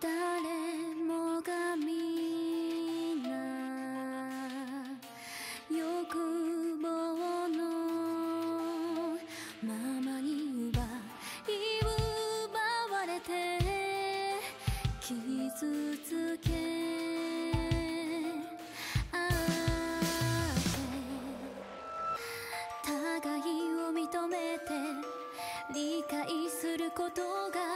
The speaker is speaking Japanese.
誰もがみんな欲望のままに奪い奪われて傷つけあって互いを認めて理解することが